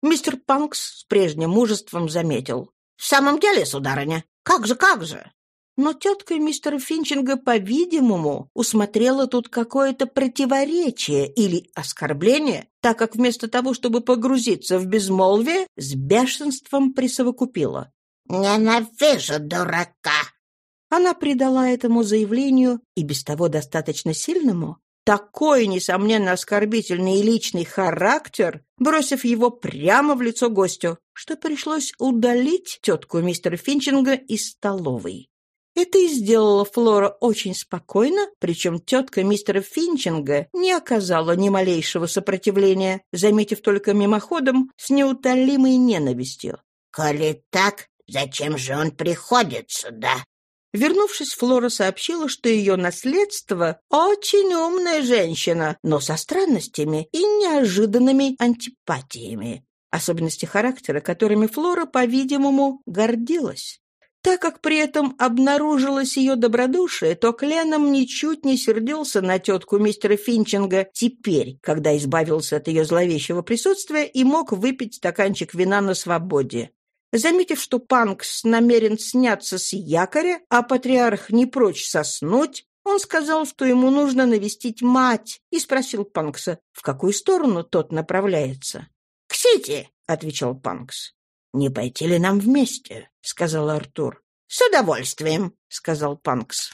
Мистер Панкс с прежним мужеством заметил. «В самом деле, сударыня, как же, как же!» Но тетка мистера Финчинга, по-видимому, усмотрела тут какое-то противоречие или оскорбление, так как вместо того, чтобы погрузиться в безмолвие, с бешенством присовокупила. «Ненавижу дурака!» Она придала этому заявлению, и без того достаточно сильному, такой, несомненно, оскорбительный и личный характер, бросив его прямо в лицо гостю, что пришлось удалить тетку мистера Финчинга из столовой. Это и сделала Флора очень спокойно, причем тетка мистера Финчинга не оказала ни малейшего сопротивления, заметив только мимоходом с неутолимой ненавистью. «Коли так, Зачем же он приходит сюда?» Вернувшись, Флора сообщила, что ее наследство — очень умная женщина, но со странностями и неожиданными антипатиями, особенности характера, которыми Флора, по-видимому, гордилась. Так как при этом обнаружилось ее добродушие, то Кленом ничуть не сердился на тетку мистера Финчинга теперь, когда избавился от ее зловещего присутствия и мог выпить стаканчик вина на свободе. Заметив, что Панкс намерен сняться с якоря, а патриарх не прочь соснуть, он сказал, что ему нужно навестить мать, и спросил Панкса, в какую сторону тот направляется. «К Сити», — отвечал Панкс. «Не пойти ли нам вместе?» — сказал Артур. «С удовольствием», — сказал Панкс.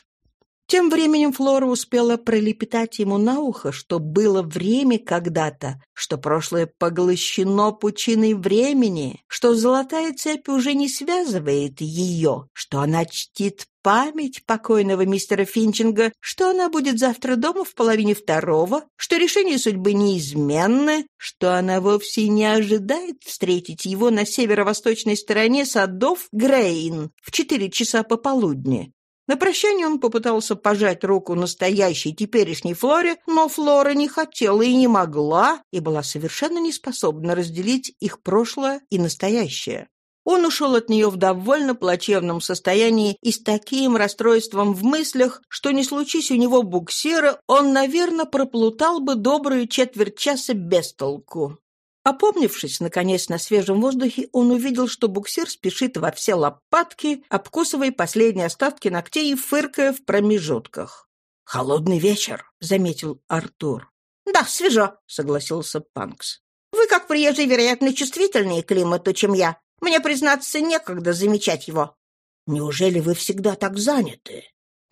Тем временем Флора успела пролепетать ему на ухо, что было время когда-то, что прошлое поглощено пучиной времени, что золотая цепь уже не связывает ее, что она чтит память покойного мистера Финчинга, что она будет завтра дома в половине второго, что решение судьбы неизменны, что она вовсе не ожидает встретить его на северо-восточной стороне садов Грейн в четыре часа пополудни, на прощание он попытался пожать руку настоящей теперешней Флоре, но Флора не хотела и не могла, и была совершенно не способна разделить их прошлое и настоящее. Он ушел от нее в довольно плачевном состоянии и с таким расстройством в мыслях, что не случись у него буксира, он, наверное, проплутал бы добрую четверть часа без толку. Опомнившись, наконец, на свежем воздухе, он увидел, что буксир спешит во все лопатки, обкусывая последние остатки ногтей и фыркая в промежутках. «Холодный вечер», — заметил Артур. «Да, свежо», — согласился Панкс. «Вы, как приезжий, вероятно, чувствительнее к климату, чем я. Мне, признаться, некогда замечать его». «Неужели вы всегда так заняты?»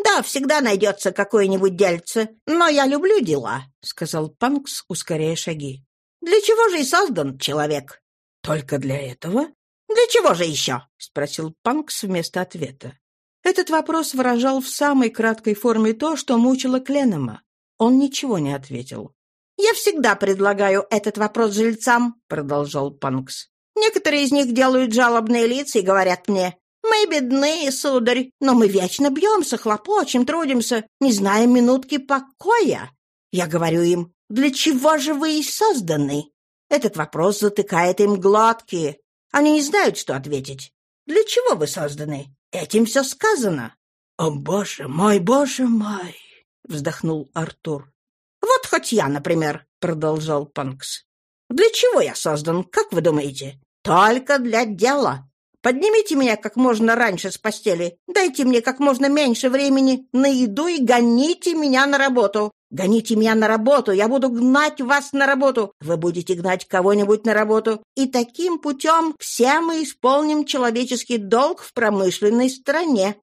«Да, всегда найдется какое-нибудь дельце. Но я люблю дела», — сказал Панкс, ускоряя шаги. Для чего же и создан человек? Только для этого? Для чего же еще? Спросил Панкс вместо ответа. Этот вопрос выражал в самой краткой форме то, что мучило Кленома. Он ничего не ответил. «Я всегда предлагаю этот вопрос жильцам», — продолжал Панкс. «Некоторые из них делают жалобные лица и говорят мне, «Мы бедные, сударь, но мы вечно бьемся, хлопочем, трудимся, не зная минутки покоя». Я говорю им, для чего же вы и созданы? Этот вопрос затыкает им гладкие. Они не знают, что ответить. Для чего вы созданы? Этим все сказано. — О, боже мой, боже мой! — вздохнул Артур. — Вот хоть я, например, — продолжал Панкс. — Для чего я создан, как вы думаете? Только для дела. Поднимите меня как можно раньше с постели, дайте мне как можно меньше времени на еду и гоните меня на работу. Гоните меня на работу, я буду гнать вас на работу, вы будете гнать кого-нибудь на работу, и таким путем все мы исполним человеческий долг в промышленной стране».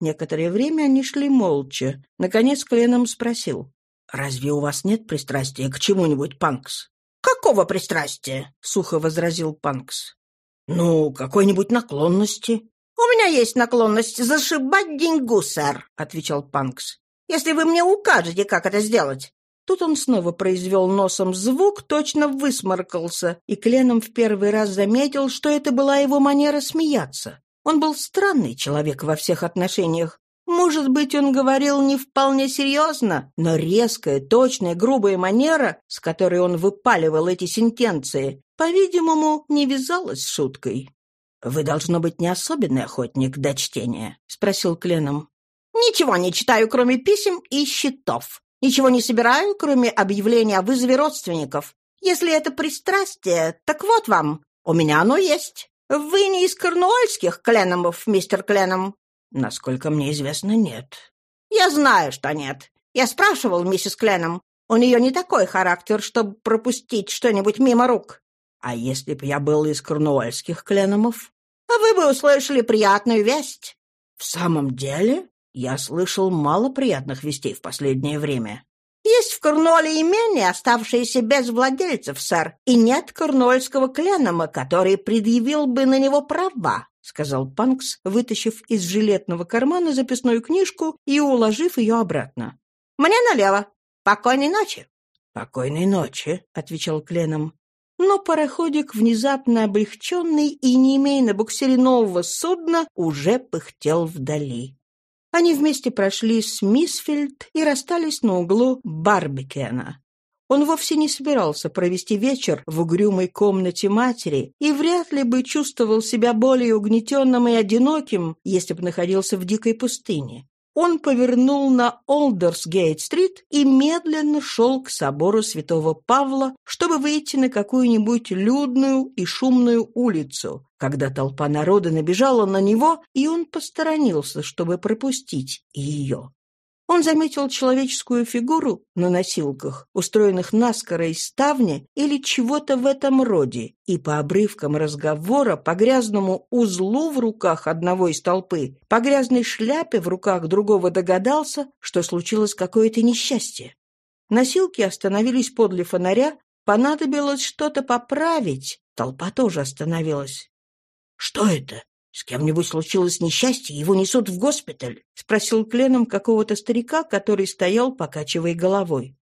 Некоторое время они шли молча. Наконец Кленом спросил. «Разве у вас нет пристрастия к чему-нибудь, Панкс?» «Какого пристрастия?» — сухо возразил Панкс. «Ну, какой-нибудь наклонности». «У меня есть наклонность зашибать деньгу, сэр», — отвечал Панкс если вы мне укажете, как это сделать». Тут он снова произвел носом звук, точно высморкался, и Кленом в первый раз заметил, что это была его манера смеяться. Он был странный человек во всех отношениях. Может быть, он говорил не вполне серьезно, но резкая, точная, грубая манера, с которой он выпаливал эти сентенции, по-видимому, не вязалась с шуткой. «Вы, должно быть, не особенный охотник до чтения?» — спросил Кленом. Ничего не читаю, кроме писем и счетов. Ничего не собираю, кроме объявления о вызове родственников. Если это пристрастие, так вот вам. У меня оно есть. Вы не из корнуольских Кленомов, мистер Кленом? Насколько мне известно, нет. Я знаю, что нет. Я спрашивал миссис Кленом. У нее не такой характер, чтобы пропустить что-нибудь мимо рук. А если бы я был из корнуольских Кленомов? А вы бы услышали приятную весть. В самом деле? Я слышал мало приятных вестей в последнее время. Есть в Корнуоле имение, оставшееся без владельцев, сэр, и нет корнуольского кленома, который предъявил бы на него права, — сказал Панкс, вытащив из жилетного кармана записную книжку и уложив ее обратно. — Мне налево. Покойной ночи. — Покойной ночи, — отвечал Кленом. Но пароходик, внезапно облегченный и не имея на буксире нового судна, уже пыхтел вдали. Они вместе прошли с Мисфильд и расстались на углу Барбикена. Он вовсе не собирался провести вечер в угрюмой комнате матери и вряд ли бы чувствовал себя более угнетенным и одиноким, если бы находился в дикой пустыне он повернул на Олдерсгейт-стрит и медленно шел к собору святого Павла, чтобы выйти на какую-нибудь людную и шумную улицу, когда толпа народа набежала на него, и он посторонился, чтобы пропустить ее. Он заметил человеческую фигуру на носилках, устроенных наскоро из ставни или чего-то в этом роде, и по обрывкам разговора, по грязному узлу в руках одного из толпы, по грязной шляпе в руках другого догадался, что случилось какое-то несчастье. Носилки остановились подле фонаря, понадобилось что-то поправить, толпа тоже остановилась. «Что это?» «С кем-нибудь случилось несчастье, его несут в госпиталь?» — спросил Кленом какого-то старика, который стоял, покачивая головой.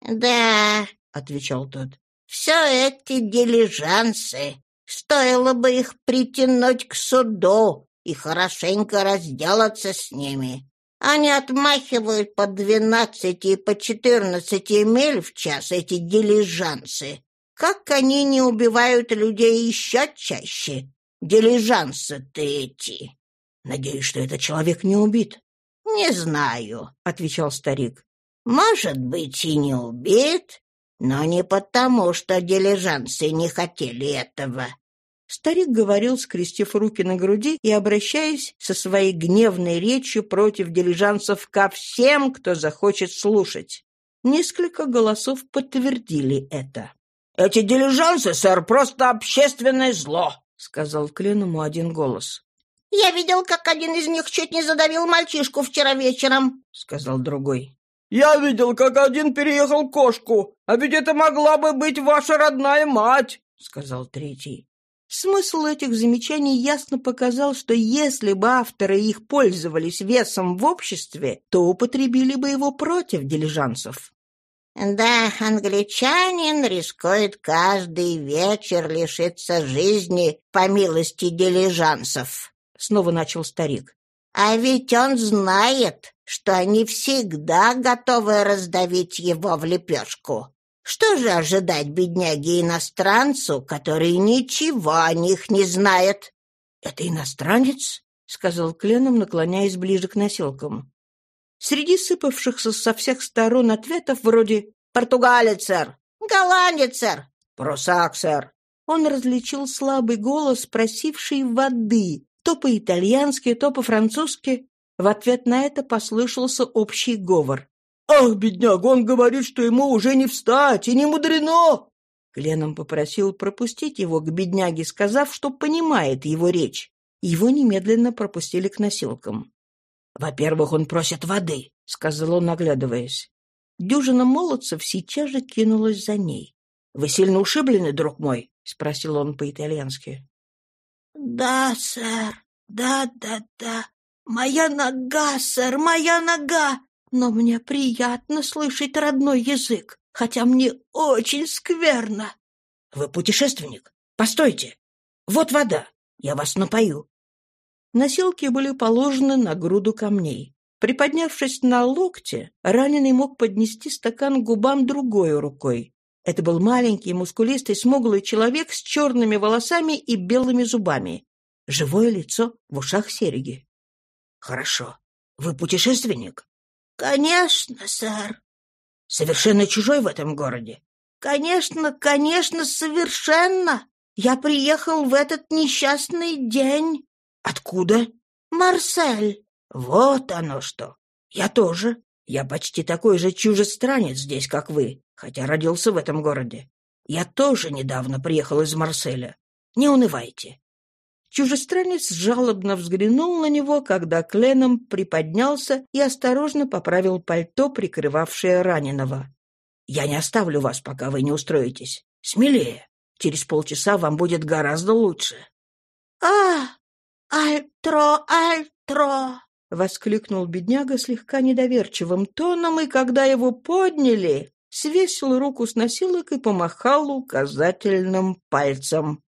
«Да», — отвечал тот, — «все эти дилижансы. Стоило бы их притянуть к суду и хорошенько разделаться с ними. Они отмахивают по двенадцати и по четырнадцати миль в час, эти дилижансы. Как они не убивают людей еще чаще? Дилижансы-то эти. Надеюсь, что этот человек не убит. Не знаю, отвечал старик. Может быть, и не убит, но не потому, что дилижансы не хотели этого. Старик говорил, скрестив руки на груди и обращаясь со своей гневной речью против дилижансов ко всем, кто захочет слушать. Несколько голосов подтвердили это. «Эти дилижансы, сэр, просто общественное зло сказал Кленому один голос. «Я видел, как один из них чуть не задавил мальчишку вчера вечером», — сказал другой. «Я видел, как один переехал кошку, а ведь это могла бы быть ваша родная мать», — сказал третий. Смысл этих замечаний ясно показал, что если бы авторы их пользовались весом в обществе, то употребили бы его против дилижансов. Да, англичанин рискует каждый вечер лишиться жизни по милости дилижансов, — снова начал старик. А ведь он знает, что они всегда готовы раздавить его в лепешку. Что же ожидать бедняги-иностранцу, который ничего о них не знает? — Это иностранец? — сказал Кленом, наклоняясь ближе к носилкам. Среди сыпавшихся со всех сторон ответов вроде «Португалец, сэр», «Голландец, сэр», «Прусак, сэр», он различил слабый голос, просивший воды, то по-итальянски, то по-французски. В ответ на это послышался общий говор. «Ах, бедняк, он говорит, что ему уже не встать, и не мудрено!» Кленом попросил пропустить его к бедняге, сказав, что понимает его речь. Его немедленно пропустили к носилкам. «Во-первых, он просит воды», — сказал он, наглядываясь. Дюжина молодцев сейчас же кинулась за ней. «Вы сильно ушиблены, друг мой?» — спросил он по-итальянски. «Да, сэр, да-да-да. Моя нога, сэр, моя нога. Но мне приятно слышать родной язык, хотя мне очень скверно». «Вы путешественник? Постойте. Вот вода. Я вас напою». Носилки были положены на груду камней. Приподнявшись на локте, раненый мог поднести стакан к губам другой рукой. Это был маленький, мускулистый, смуглый человек с черными волосами и белыми зубами. Живое лицо, в ушах серьги. «Хорошо. Вы путешественник?» «Конечно, сэр». «Совершенно чужой в этом городе?» «Конечно, конечно, совершенно. Я приехал в этот несчастный день». «Откуда?» «Марсель». «Вот оно что! Я тоже. Я почти такой же чужестранец здесь, как вы, хотя родился в этом городе. Я тоже недавно приехал из Марселя. Не унывайте». Чужестранец жалобно взглянул на него, когда Кленом приподнялся и осторожно поправил пальто, прикрывавшее раненого. «Я не оставлю вас, пока вы не устроитесь. Смелее. Через полчаса вам будет гораздо лучше». «А, альтро, альтро!» — воскликнул бедняга слегка недоверчивым тоном, и когда его подняли, свесил руку с носилок и помахал указательным пальцем.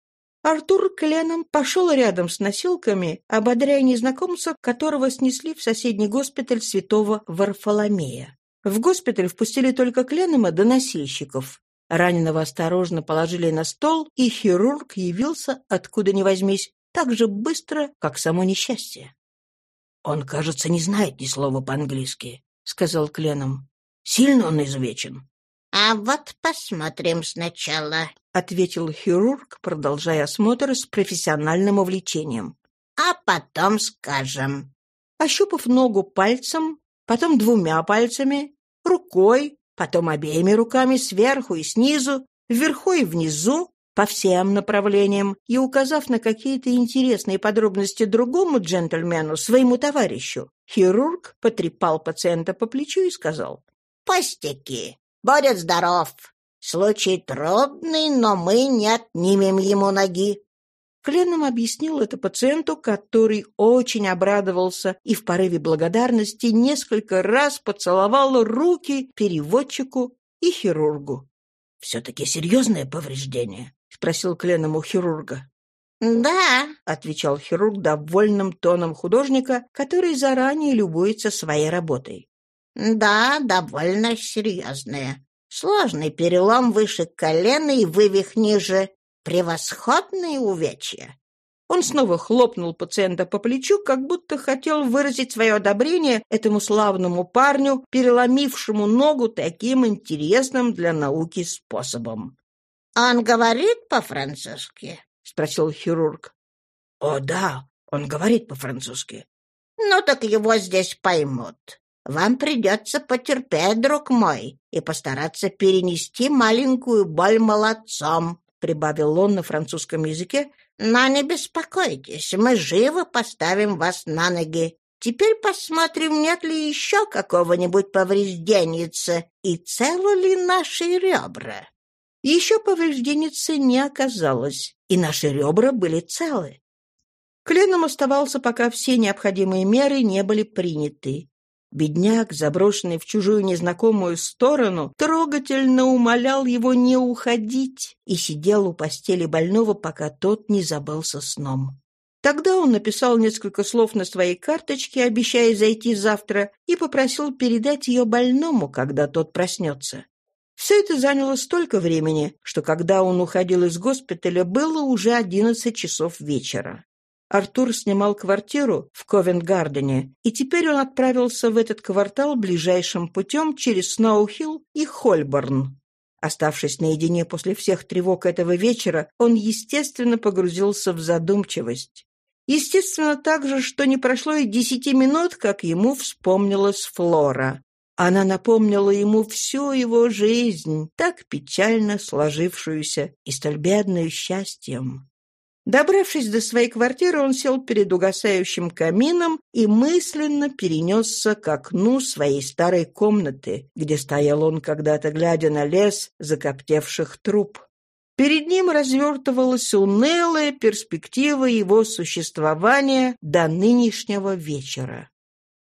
Артур Кленом пошел рядом с носилками, ободряя незнакомца, которого снесли в соседний госпиталь святого Варфоломея. В госпиталь впустили только Кленома до носильщиков. Раненого осторожно положили на стол, и хирург явился, откуда ни возьмись, так же быстро, как само несчастье. «Он, кажется, не знает ни слова по-английски», — сказал Кленом. «Сильно он извечен». «А вот посмотрим сначала», — ответил хирург, продолжая осмотр с профессиональным увлечением. «А потом скажем». Ощупав ногу пальцем, потом двумя пальцами, рукой, потом обеими руками сверху и снизу, вверху и внизу, по всем направлениям и указав на какие-то интересные подробности другому джентльмену, своему товарищу, хирург потрепал пациента по плечу и сказал «Пустяки, будет здоров. Случай трудный, но мы не отнимем ему ноги». Кленом объяснил это пациенту, который очень обрадовался и в порыве благодарности несколько раз поцеловал руки переводчику и хирургу. «Все-таки серьезное повреждение?» — спросил Кленом у хирурга. «Да», — отвечал хирург довольным тоном художника, который заранее любуется своей работой. «Да, довольно серьезное. Сложный перелом выше колена и вывих ниже. Превосходные увечья». Он снова хлопнул пациента по плечу, как будто хотел выразить свое одобрение этому славному парню, переломившему ногу таким интересным для науки способом. «Он говорит по-французски?» — спросил хирург. «О, да, он говорит по-французски». «Ну так его здесь поймут. Вам придется потерпеть, друг мой, и постараться перенести маленькую боль молодцом», — прибавил он на французском языке. «Но не беспокойтесь, мы живо поставим вас на ноги. Теперь посмотрим, нет ли еще какого-нибудь поврежденница и целы ли наши ребра». Еще поврежденницы не оказалось, и наши ребра были целы. Кленом оставался, пока все необходимые меры не были приняты. Бедняк, заброшенный в чужую незнакомую сторону, трогательно умолял его не уходить и сидел у постели больного, пока тот не забылся сном. Тогда он написал несколько слов на своей карточке, обещая зайти завтра, и попросил передать ее больному, когда тот проснется. Все это заняло столько времени, что когда он уходил из госпиталя, было уже одиннадцать часов вечера. Артур снимал квартиру в Ковент-Гардене, и теперь он отправился в этот квартал ближайшим путем через Сноухилл и Хольборн. Оставшись наедине после всех тревог этого вечера, он, естественно, погрузился в задумчивость. Естественно также, что не прошло и десяти минут, как ему вспомнилась Флора. Она напомнила ему всю его жизнь, так печально сложившуюся и столь бедную счастьем. Добравшись до своей квартиры, он сел перед угасающим камином и мысленно перенесся к окну своей старой комнаты, где стоял он когда-то, глядя на лес закоптевших труб. Перед ним развертывалась унылая перспектива его существования до нынешнего вечера.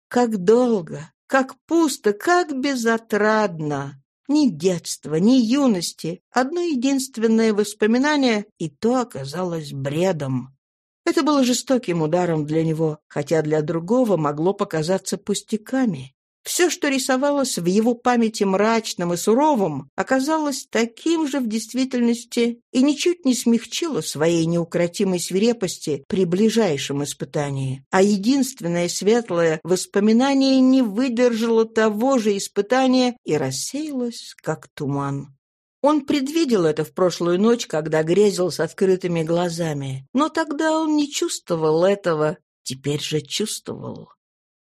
Как долго, как пусто, как безотрадно! Ни детства, ни юности. Одно единственное воспоминание, и то оказалось бредом. Это было жестоким ударом для него, хотя для другого могло показаться пустяками. Все, что рисовалось в его памяти мрачным и суровым, оказалось таким же в действительности и ничуть не смягчило своей неукротимой свирепости при ближайшем испытании. А единственное светлое воспоминание не выдержало того же испытания и рассеялось, как туман. Он предвидел это в прошлую ночь, когда грезил с открытыми глазами. Но тогда он не чувствовал этого, теперь же чувствовал.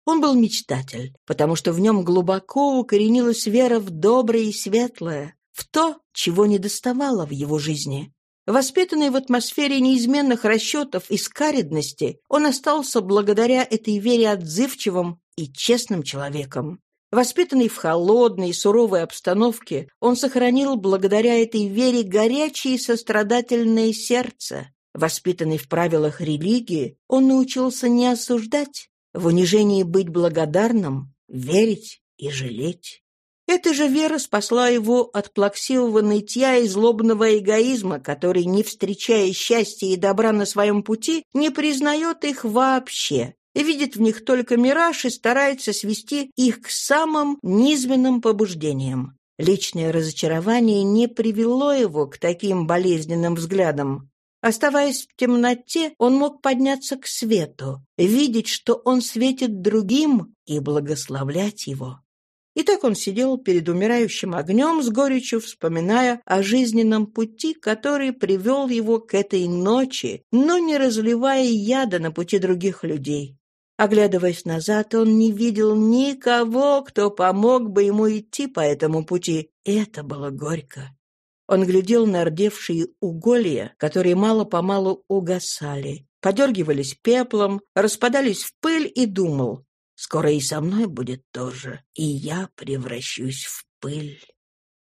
Он был мечтатель, потому что в нем глубоко укоренилась вера в доброе и светлое, в то, чего не доставало в его жизни. Воспитанный в атмосфере неизменных расчетов и скаридности, он остался благодаря этой вере отзывчивым и честным человеком. Воспитанный в холодной и суровой обстановке, он сохранил благодаря этой вере горячее и сострадательное сердце. Воспитанный в правилах религии, он научился не осуждать, в унижении быть благодарным, верить и жалеть. Эта же вера спасла его от плаксивого нытья и злобного эгоизма, который, не встречая счастья и добра на своем пути, не признает их вообще, видит в них только мираж и старается свести их к самым низменным побуждениям. Личное разочарование не привело его к таким болезненным взглядам. Оставаясь в темноте, он мог подняться к свету, видеть, что он светит другим и благословлять его. И так он сидел перед умирающим огнем с горечью, вспоминая о жизненном пути, который привел его к этой ночи, но не разливая яда на пути других людей. Оглядываясь назад, он не видел никого, кто помог бы ему идти по этому пути. Это было горько. Он глядел на ордевшие уголья, которые мало-помалу угасали, подергивались пеплом, распадались в пыль и думал, «Скоро и со мной будет тоже, и я превращусь в пыль».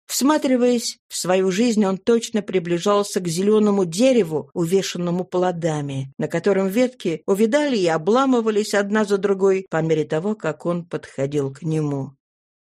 Всматриваясь в свою жизнь, он точно приближался к зеленому дереву, увешанному плодами, на котором ветки увидали и обламывались одна за другой по мере того, как он подходил к нему.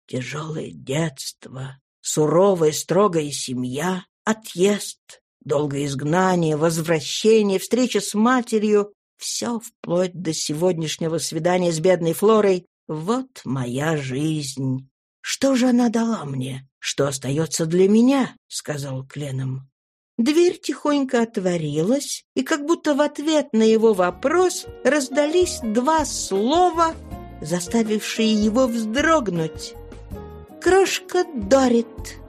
Тяжелое детство, Суровая, строгая семья, отъезд, долгое изгнание, возвращение, встреча с матерью — все вплоть до сегодняшнего свидания с бедной Флорой. Вот моя жизнь. Что же она дала мне? Что остается для меня? — сказал Кленом. Дверь тихонько отворилась, и как будто в ответ на его вопрос раздались два слова, заставившие его вздрогнуть. Крошка Дорит.